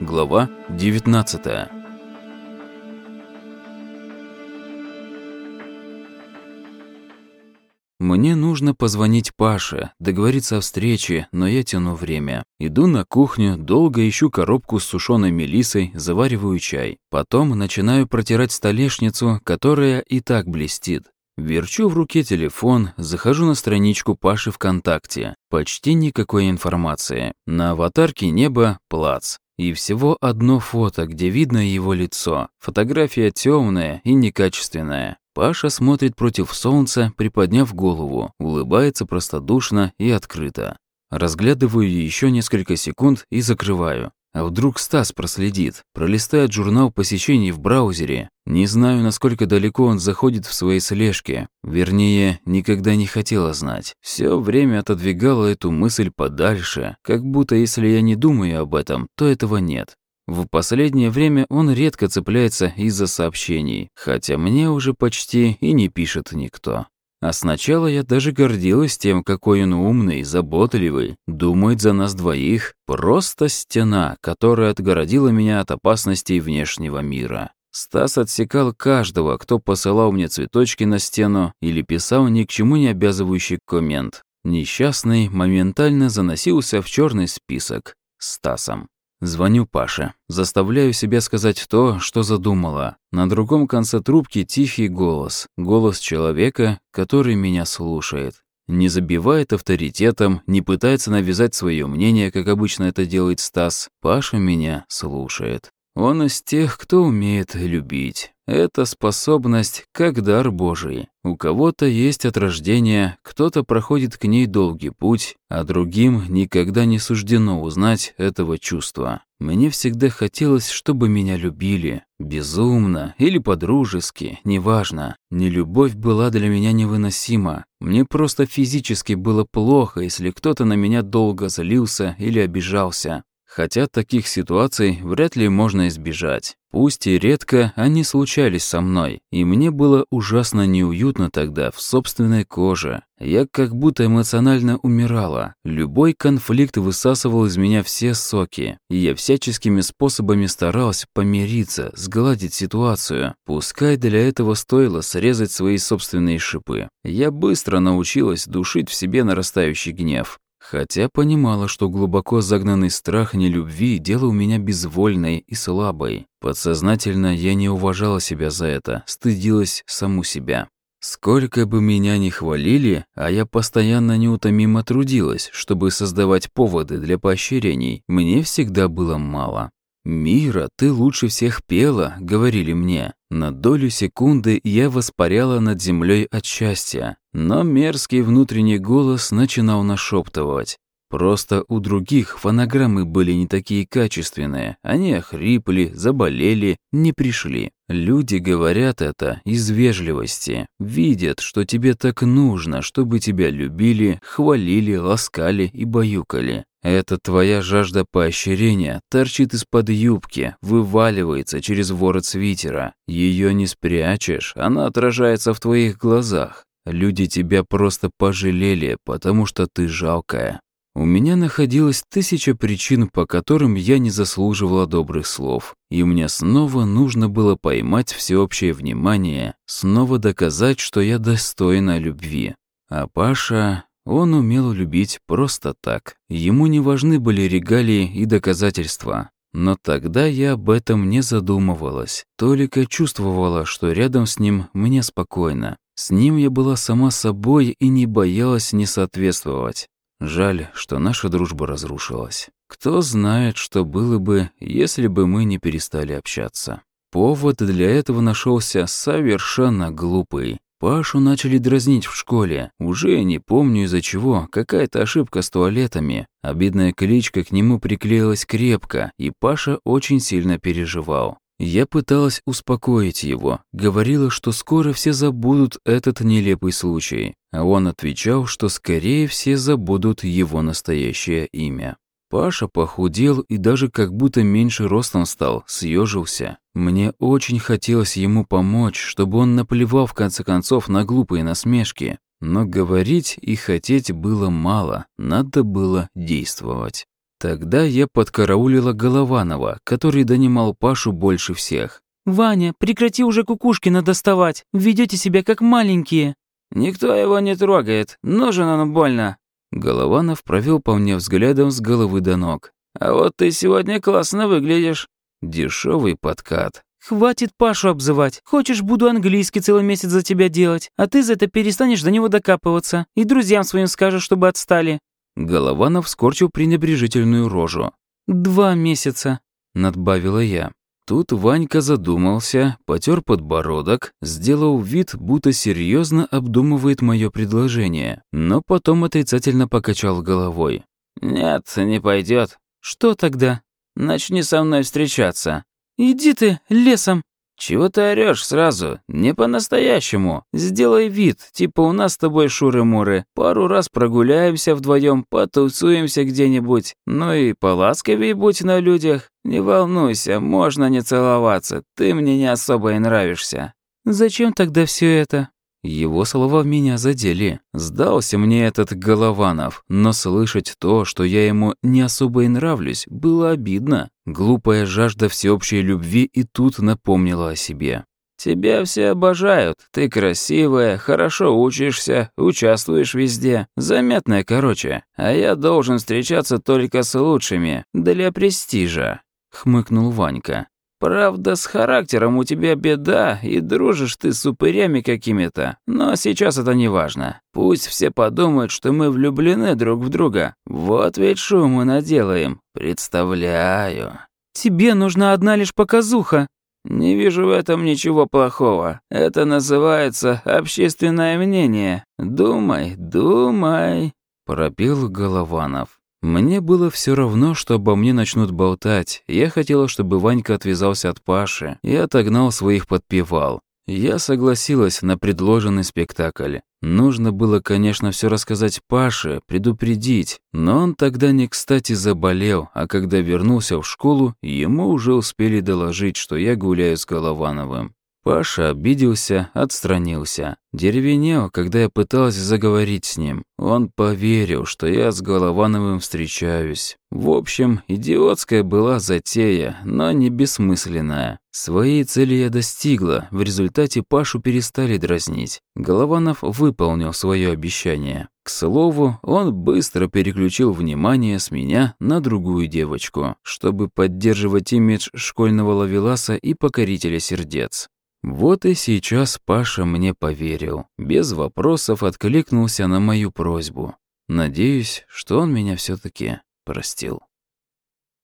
Глава 19 Мне нужно позвонить Паше, договориться о встрече, но я тяну время. Иду на кухню, долго ищу коробку с сушеной мелисой, завариваю чай. Потом начинаю протирать столешницу, которая и так блестит. Верчу в руке телефон, захожу на страничку Паши ВКонтакте. Почти никакой информации. На аватарке небо – плац. И всего одно фото, где видно его лицо. Фотография темная и некачественная. Паша смотрит против солнца, приподняв голову, улыбается простодушно и открыто. Разглядываю еще несколько секунд и закрываю. А вдруг Стас проследит, пролистает журнал посещений в браузере. Не знаю, насколько далеко он заходит в своей слежке. Вернее, никогда не хотела знать. Все время отодвигала эту мысль подальше, как будто если я не думаю об этом, то этого нет. В последнее время он редко цепляется из-за сообщений, хотя мне уже почти и не пишет никто. А сначала я даже гордилась тем, какой он умный, заботливый, думает за нас двоих. Просто стена, которая отгородила меня от опасностей внешнего мира. Стас отсекал каждого, кто посылал мне цветочки на стену или писал ни к чему не обязывающий коммент. Несчастный моментально заносился в черный список. Стасом. Звоню Паше. Заставляю себя сказать то, что задумала. На другом конце трубки тихий голос. Голос человека, который меня слушает. Не забивает авторитетом, не пытается навязать свое мнение, как обычно это делает Стас. Паша меня слушает. Он из тех, кто умеет любить. Это способность как дар Божий. У кого-то есть от рождения, кто-то проходит к ней долгий путь, а другим никогда не суждено узнать этого чувства. Мне всегда хотелось, чтобы меня любили. Безумно или по-дружески, неважно. Нелюбовь была для меня невыносима. Мне просто физически было плохо, если кто-то на меня долго злился или обижался. Хотя таких ситуаций вряд ли можно избежать. Пусть и редко они случались со мной, и мне было ужасно неуютно тогда в собственной коже. Я как будто эмоционально умирала. Любой конфликт высасывал из меня все соки, и я всяческими способами старалась помириться, сгладить ситуацию. Пускай для этого стоило срезать свои собственные шипы. Я быстро научилась душить в себе нарастающий гнев. Хотя понимала, что глубоко загнанный страх нелюбви делал меня безвольной и слабой. Подсознательно я не уважала себя за это, стыдилась саму себя. Сколько бы меня ни хвалили, а я постоянно неутомимо трудилась, чтобы создавать поводы для поощрений, мне всегда было мало. «Мира, ты лучше всех пела», — говорили мне. На долю секунды я воспаряла над землей от счастья, но мерзкий внутренний голос начинал нашептывать. Просто у других фонограммы были не такие качественные. Они охрипли, заболели, не пришли. Люди говорят это из вежливости. Видят, что тебе так нужно, чтобы тебя любили, хвалили, ласкали и баюкали. Это твоя жажда поощрения торчит из-под юбки, вываливается через ворот свитера. Ее не спрячешь, она отражается в твоих глазах. Люди тебя просто пожалели, потому что ты жалкая. У меня находилось тысяча причин, по которым я не заслуживала добрых слов. И мне снова нужно было поймать всеобщее внимание, снова доказать, что я достойна любви. А Паша... Он умел любить просто так. Ему не важны были регалии и доказательства. Но тогда я об этом не задумывалась. Только чувствовала, что рядом с ним мне спокойно. С ним я была сама собой и не боялась не соответствовать. Жаль, что наша дружба разрушилась. Кто знает, что было бы, если бы мы не перестали общаться. Повод для этого нашелся совершенно глупый. Пашу начали дразнить в школе. Уже не помню из-за чего. Какая-то ошибка с туалетами. Обидная кличка к нему приклеилась крепко, и Паша очень сильно переживал. Я пыталась успокоить его, говорила, что скоро все забудут этот нелепый случай, а он отвечал, что скорее все забудут его настоящее имя. Паша похудел и даже как будто меньше ростом стал, съежился. Мне очень хотелось ему помочь, чтобы он наплевал в конце концов на глупые насмешки. Но говорить и хотеть было мало, надо было действовать. Тогда я подкараулила Голованова, который донимал Пашу больше всех. «Ваня, прекрати уже Кукушкина доставать. Ведете себя как маленькие». «Никто его не трогает. Нужен он больно». Голованов провел по мне взглядом с головы до ног. «А вот ты сегодня классно выглядишь». Дешевый подкат. «Хватит Пашу обзывать. Хочешь, буду английский целый месяц за тебя делать, а ты за это перестанешь до него докапываться и друзьям своим скажешь, чтобы отстали». Голованов скорчил пренебрежительную рожу. «Два месяца», — надбавила я. Тут Ванька задумался, потер подбородок, сделал вид, будто серьезно обдумывает мое предложение, но потом отрицательно покачал головой. «Нет, не пойдет. «Что тогда?» «Начни со мной встречаться». «Иди ты лесом!» «Чего ты орешь сразу? Не по-настоящему. Сделай вид, типа у нас с тобой шуры-муры. Пару раз прогуляемся вдвоем, потусуемся где-нибудь. Ну и поласковей будь на людях. Не волнуйся, можно не целоваться. Ты мне не особо и нравишься». «Зачем тогда все это?» Его слова меня задели. Сдался мне этот Голованов, но слышать то, что я ему не особо и нравлюсь, было обидно. Глупая жажда всеобщей любви и тут напомнила о себе. «Тебя все обожают. Ты красивая, хорошо учишься, участвуешь везде. Заметная, короче. А я должен встречаться только с лучшими. Для престижа», — хмыкнул Ванька. Правда, с характером у тебя беда, и дружишь ты с упырями какими-то. Но сейчас это не важно. Пусть все подумают, что мы влюблены друг в друга. Вот ведь шум мы наделаем. Представляю. Тебе нужна одна лишь показуха. Не вижу в этом ничего плохого. Это называется общественное мнение. Думай, думай. Пропел Голованов. Мне было все равно, что обо мне начнут болтать. Я хотела, чтобы Ванька отвязался от Паши и отогнал своих подпевал. Я согласилась на предложенный спектакль. Нужно было, конечно, все рассказать Паше, предупредить, но он тогда не кстати заболел, а когда вернулся в школу, ему уже успели доложить, что я гуляю с Головановым. Паша обиделся, отстранился. Деревенел, когда я пыталась заговорить с ним. Он поверил, что я с Головановым встречаюсь. В общем, идиотская была затея, но не бессмысленная. Своей цели я достигла, в результате Пашу перестали дразнить. Голованов выполнил свое обещание. К слову, он быстро переключил внимание с меня на другую девочку, чтобы поддерживать имидж школьного ловеласа и покорителя сердец. Вот и сейчас Паша мне поверил, без вопросов откликнулся на мою просьбу. Надеюсь, что он меня все таки простил.